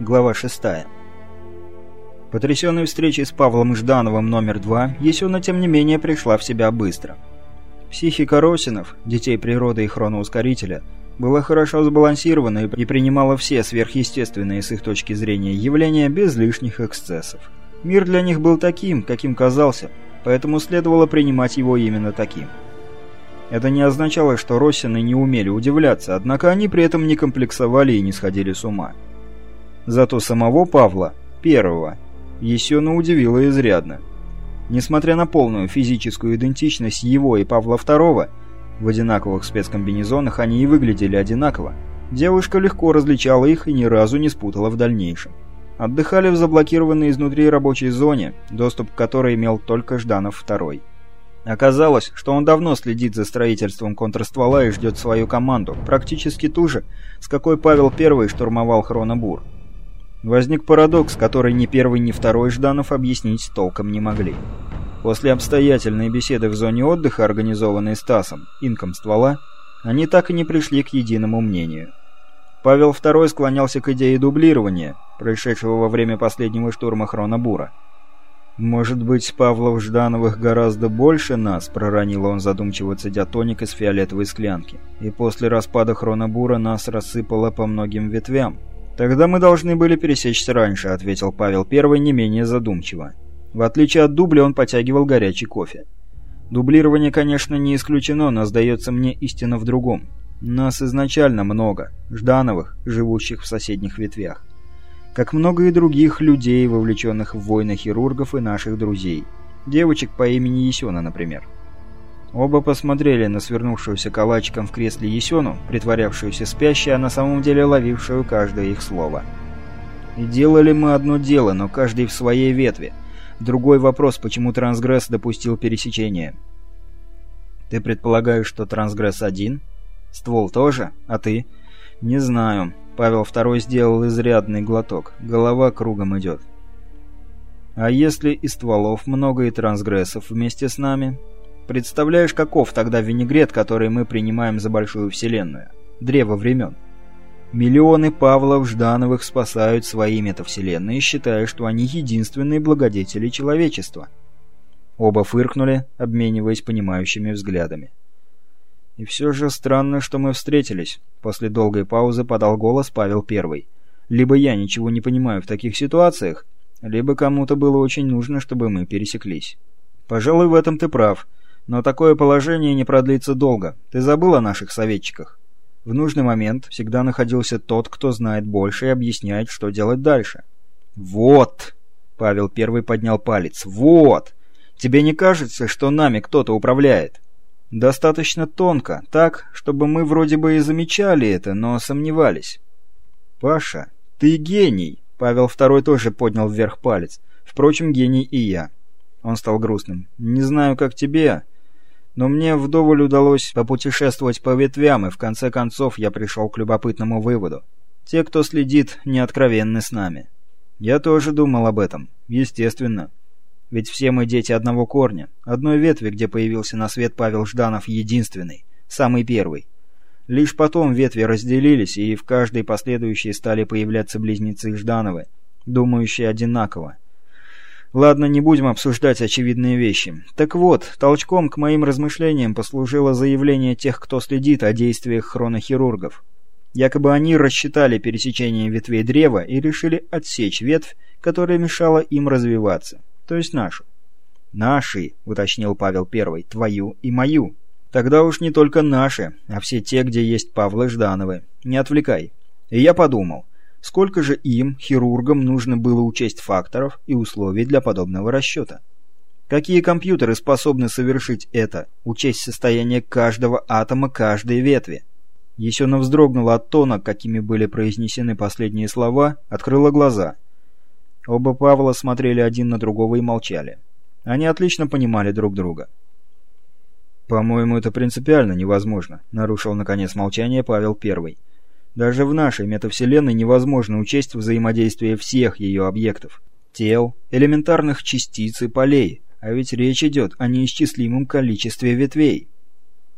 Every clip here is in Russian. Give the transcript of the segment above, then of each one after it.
Глава 6. Потрясенной встречей с Павлом Ждановым номер два, Есена, тем не менее, пришла в себя быстро. Психика Росинов, детей природы и хроноускорителя, была хорошо сбалансирована и принимала все сверхъестественные с их точки зрения явления без лишних эксцессов. Мир для них был таким, каким казался, поэтому следовало принимать его именно таким. Это не означало, что Росины не умели удивляться, однако они при этом не комплексовали и не сходили с ума. Зато самого Павла, первого, Есена удивило изрядно. Несмотря на полную физическую идентичность его и Павла II, в одинаковых спецкомбинезонах они и выглядели одинаково, девушка легко различала их и ни разу не спутала в дальнейшем. Отдыхали в заблокированной изнутри рабочей зоне, доступ к которой имел только Жданов II. Оказалось, что он давно следит за строительством контрствола и ждет свою команду, практически ту же, с какой Павел I штурмовал Хронобур. Возник парадокс, который ни первый, ни второй Жданов объяснить толком не могли. После обстоятельной беседы в зоне отдыха, организованной Стасом, инком ствола, они так и не пришли к единому мнению. Павел II склонялся к идее дублирования, происшедшего во время последнего штурма Хронобура. «Может быть, Павлов Ждановых гораздо больше нас?» — проронил он задумчиво цедя тоник из фиолетовой склянки. «И после распада Хронобура нас рассыпало по многим ветвям». «Тогда мы должны были пересечься раньше», — ответил Павел Первый не менее задумчиво. В отличие от дубля, он потягивал горячий кофе. Дублирование, конечно, не исключено, но сдается мне истина в другом. Нас изначально много, Ждановых, живущих в соседних ветвях как много и других людей, вовлеченных в войны хирургов и наших друзей. Девочек по имени Есена, например. Оба посмотрели на свернувшуюся калачиком в кресле Есену, притворявшуюся спящей, а на самом деле ловившую каждое их слово. И делали мы одно дело, но каждый в своей ветви. Другой вопрос, почему трансгресс допустил пересечение. Ты предполагаешь, что трансгресс один? Ствол тоже? А ты? Не знаю. Павел II сделал изрядный глоток. Голова кругом идет. А если и стволов много, и трансгрессов вместе с нами? Представляешь, каков тогда винегрет, который мы принимаем за большую вселенную? Древо времен. Миллионы Павлов Ждановых спасают свои метавселенные, считая, что они единственные благодетели человечества. Оба фыркнули, обмениваясь понимающими взглядами. «И все же странно, что мы встретились», — после долгой паузы подал голос Павел Первый. «Либо я ничего не понимаю в таких ситуациях, либо кому-то было очень нужно, чтобы мы пересеклись». «Пожалуй, в этом ты прав. Но такое положение не продлится долго. Ты забыл о наших советчиках?» В нужный момент всегда находился тот, кто знает больше и объясняет, что делать дальше. «Вот!» — Павел Первый поднял палец. «Вот! Тебе не кажется, что нами кто-то управляет?» Достаточно тонко, так, чтобы мы вроде бы и замечали это, но сомневались. «Паша, ты гений!» Павел Второй тоже поднял вверх палец. Впрочем, гений и я. Он стал грустным. «Не знаю, как тебе, но мне вдоволь удалось попутешествовать по ветвям, и в конце концов я пришел к любопытному выводу. Те, кто следит, не откровенны с нами. Я тоже думал об этом. Естественно. Ведь все мы дети одного корня, одной ветви, где появился на свет Павел Жданов единственный, самый первый. Лишь потом ветви разделились, и в каждой последующей стали появляться близнецы Ждановы, думающие одинаково. Ладно, не будем обсуждать очевидные вещи. Так вот, толчком к моим размышлениям послужило заявление тех, кто следит о действиях хронохирургов. Якобы они рассчитали пересечение ветвей древа и решили отсечь ветвь, которая мешала им развиваться то есть нашу. «Наши», — уточнил Павел Первый, — «твою и мою». «Тогда уж не только наши, а все те, где есть Павлы Ждановы. Не отвлекай». И я подумал, сколько же им, хирургам, нужно было учесть факторов и условий для подобного расчета. Какие компьютеры способны совершить это, учесть состояние каждого атома каждой ветви? Есена вздрогнула от тона, какими были произнесены последние слова, открыла глаза — Оба Павла смотрели один на другого и молчали. Они отлично понимали друг друга. «По-моему, это принципиально невозможно», — нарушил наконец молчание Павел Первый. «Даже в нашей метавселенной невозможно учесть взаимодействие всех ее объектов, тел, элементарных частиц и полей, а ведь речь идет о неисчислимом количестве ветвей».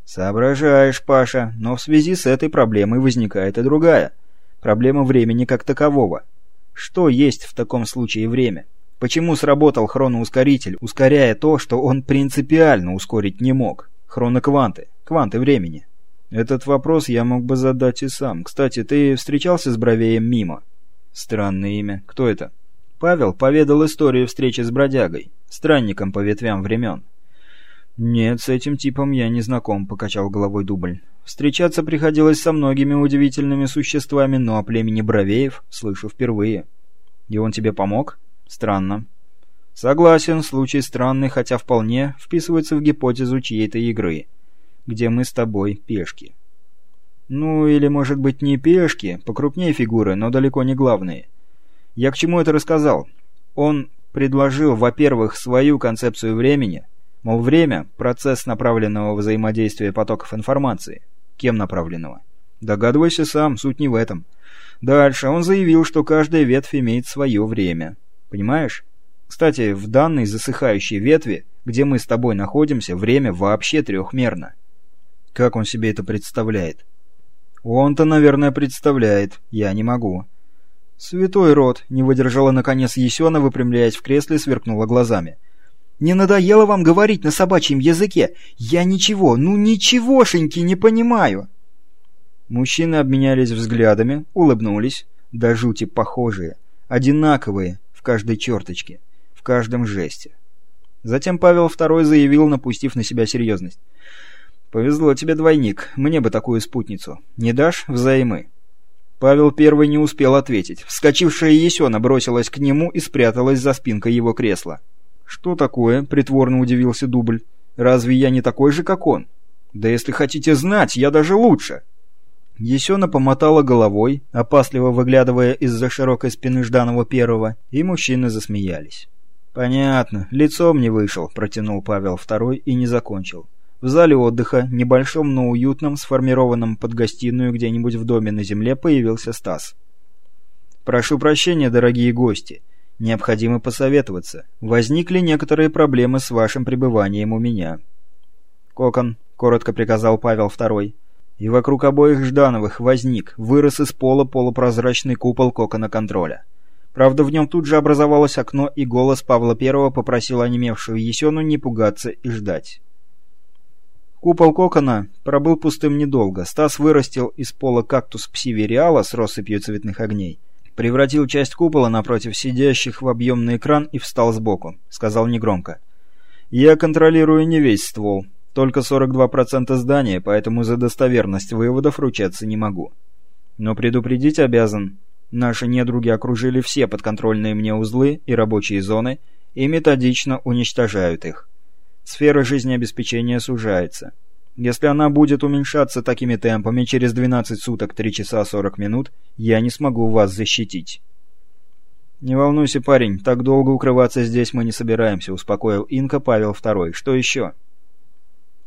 «Соображаешь, Паша, но в связи с этой проблемой возникает и другая. Проблема времени как такового. Что есть в таком случае время? Почему сработал хроноускоритель, ускоряя то, что он принципиально ускорить не мог? Хронокванты, кванты времени. Этот вопрос я мог бы задать и сам. Кстати, ты встречался с Бровеем мимо? Странное имя. Кто это? Павел поведал историю встречи с бродягой, странником по ветвям времен. «Нет, с этим типом я не знаком», — покачал головой Дубль. «Встречаться приходилось со многими удивительными существами, но о племени Бровеев слышу впервые». «И он тебе помог?» «Странно». «Согласен, случай странный, хотя вполне вписывается в гипотезу чьей-то игры, где мы с тобой пешки». «Ну, или, может быть, не пешки, покрупнее фигуры, но далеко не главные». Я к чему это рассказал? Он предложил, во-первых, свою концепцию времени, мол, время – процесс направленного взаимодействия потоков информации. Кем направленного? Догадывайся сам, суть не в этом. Дальше он заявил, что каждая ветвь имеет свое время. Понимаешь? Кстати, в данной засыхающей ветви, где мы с тобой находимся, время вообще трехмерно. Как он себе это представляет? Он-то, наверное, представляет. Я не могу. «Святой род!» — не выдержала наконец Есена, выпрямляясь в кресле, сверкнула глазами. «Не надоело вам говорить на собачьем языке? Я ничего, ну ничегошеньки не понимаю!» Мужчины обменялись взглядами, улыбнулись, до жути похожие, одинаковые в каждой черточке, в каждом жесте. Затем Павел II заявил, напустив на себя серьезность. «Повезло тебе, двойник, мне бы такую спутницу. Не дашь взаймы?» Павел Первый не успел ответить. Вскочившая Есена бросилась к нему и спряталась за спинкой его кресла. «Что такое?» — притворно удивился Дубль. «Разве я не такой же, как он?» «Да если хотите знать, я даже лучше!» Есена помотала головой, опасливо выглядывая из-за широкой спины Жданова Первого, и мужчины засмеялись. «Понятно, лицом не вышел», — протянул Павел Второй и не закончил. В зале отдыха, небольшом, но уютном, сформированном под гостиную где-нибудь в доме на земле, появился Стас. «Прошу прощения, дорогие гости. Необходимо посоветоваться. Возникли некоторые проблемы с вашим пребыванием у меня». «Кокон», — коротко приказал Павел Второй. И вокруг обоих Ждановых возник, вырос из пола полупрозрачный купол кокона контроля. Правда, в нем тут же образовалось окно, и голос Павла Первого попросил онемевшую Есену не пугаться и ждать. Купол кокона пробыл пустым недолго. Стас вырастил из пола кактус псивериала с россыпью цветных огней. Превратил часть купола напротив сидящих в объемный экран и встал сбоку. Сказал негромко. «Я контролирую не весь ствол. Только 42% здания, поэтому за достоверность выводов ручаться не могу. Но предупредить обязан. Наши недруги окружили все подконтрольные мне узлы и рабочие зоны и методично уничтожают их сфера жизнеобеспечения сужается. Если она будет уменьшаться такими темпами через 12 суток 3 часа 40 минут, я не смогу вас защитить. «Не волнуйся, парень, так долго укрываться здесь мы не собираемся», — успокоил Инка Павел II. «Что еще?»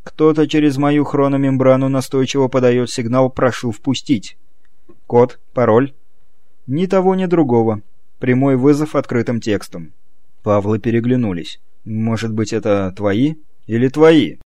«Кто-то через мою хрономембрану настойчиво подает сигнал «прошу впустить». Код, пароль?» «Ни того, ни другого. Прямой вызов открытым текстом». Павлы переглянулись. «Может быть, это твои?» «Или твои?»